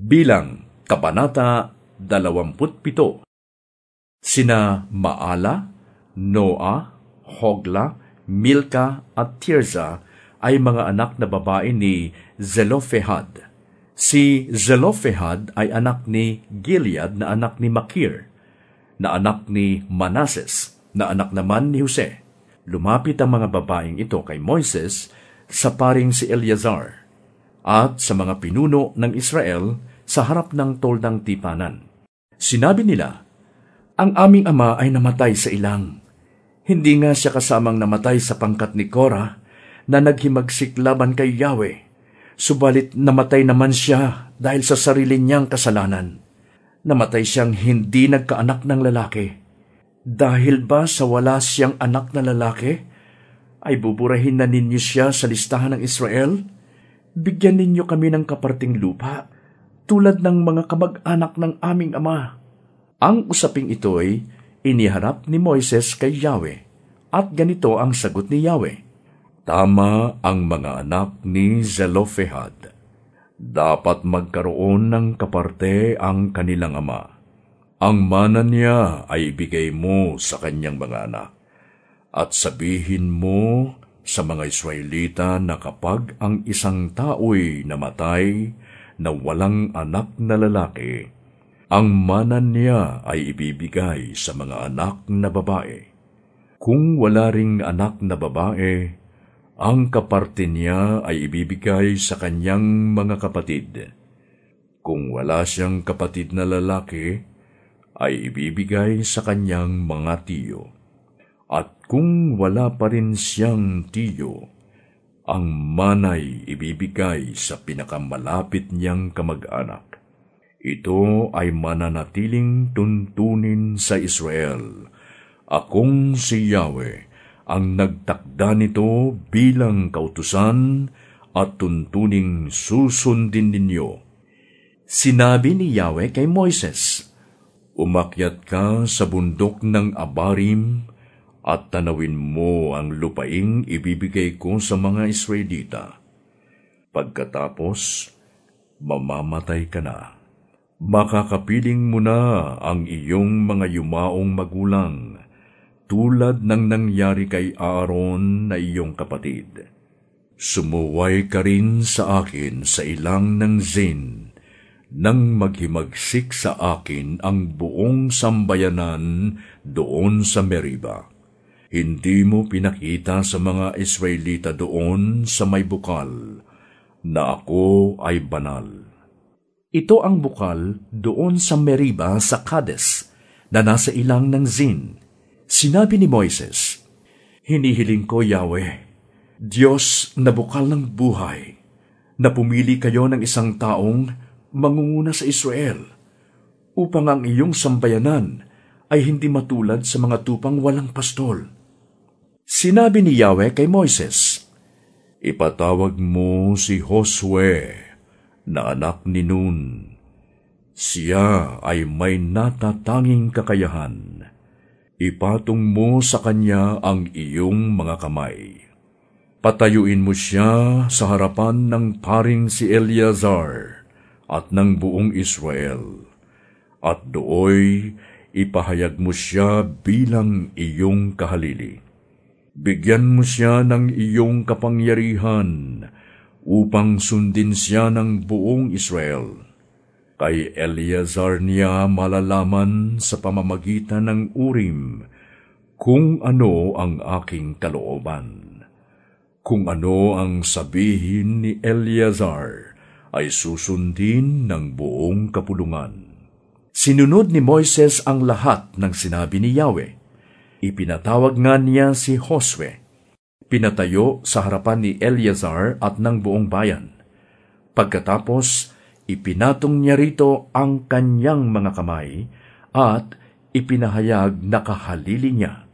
Bilang Kabanata 27 Sina Maala, Noah, Hogla, Milka at Tirza ay mga anak na babae ni Zelophehad. Si Zelophehad ay anak ni Gilead na anak ni Makir, na anak ni Manases, na anak naman ni Jose. Lumapit ang mga babaeng ito kay Moises sa paring si Eleazar at sa mga pinuno ng Israel sa harap ng toldang tipanan. Sinabi nila, Ang aming ama ay namatay sa ilang. Hindi nga siya kasamang namatay sa pangkat ni Korah na naghimagsik laban kay Yahweh. Subalit namatay naman siya dahil sa sarili niyang kasalanan. Namatay siyang hindi nagkaanak ng lalaki. Dahil ba sa wala siyang anak na lalaki, ay buburahin na ninyo siya sa listahan ng Israel? Bigyan ninyo kami ng kaparting lupa, tulad ng mga kamag-anak ng aming ama. Ang usaping ito'y iniharap ni Moises kay Yahweh, at ganito ang sagot ni Yahweh. Tama ang mga anak ni Zelophehad. Dapat magkaroon ng kaparte ang kanilang ama. Ang mana niya ay ibigay mo sa kanyang mga anak. At sabihin mo sa mga Israelita na kapag ang isang tao'y namatay na walang anak na lalaki, ang mana niya ay ibibigay sa mga anak na babae. Kung wala ring anak na babae, ang kaparte niya ay ibibigay sa kanyang mga kapatid. Kung wala siyang kapatid na lalaki, ay ibibigay sa kanyang mga tiyo. At kung wala pa rin siyang tiyo, ang manay ibibigay sa pinakamalapit niyang kamag-anak. Ito ay mananatiling tuntunin sa Israel. Akong si Yahweh, ang nagtakda nito bilang kautusan at tuntuning susundin ninyo. Sinabi ni Yahweh kay Moises, Umakyat ka sa bundok ng Abarim at tanawin mo ang lupaing ibibigay ko sa mga Israelita. Pagkatapos, mamamatay ka na. Makakapiling mo na ang iyong mga yumaong magulang tulad ng nangyari kay Aaron na iyong kapatid. Sumuway ka rin sa akin sa ilang ng Zin, nang maghimagsik sa akin ang buong sambayanan doon sa Meriba. Hindi mo pinakita sa mga Israelita doon sa may bukal na ako ay banal. Ito ang bukal doon sa Meriba sa Kades na nasa ilang ng Zin Sinabi ni Moises, Hinihiling ko, Yahweh, Diyos na bukal ng buhay, na pumili kayo ng isang taong mangunguna sa Israel, upang ang iyong sambayanan ay hindi matulad sa mga tupang walang pastol. Sinabi ni Yahweh kay Moises, Ipatawag mo si Josue, na anak ni Nun. Siya ay may natatanging kakayahan ipatong mo sa kanya ang iyong mga kamay. Patayuin mo siya sa harapan ng paring si Eleazar at ng buong Israel, at dooy ipahayag mo siya bilang iyong kahalili. Bigyan mo siya ng iyong kapangyarihan upang sundin siya ng buong Israel Kay Eleazar niya malalaman sa pamamagitan ng urim kung ano ang aking kalooban. Kung ano ang sabihin ni Eleazar ay susundin ng buong kapulungan. Sinunod ni Moises ang lahat ng sinabi ni Yahweh. Ipinatawag nga niya si Josue. Pinatayo sa harapan ni Eleazar at ng buong bayan. Pagkatapos, Ipinatong niya rito ang kanyang mga kamay at ipinahayag na kahalili niya.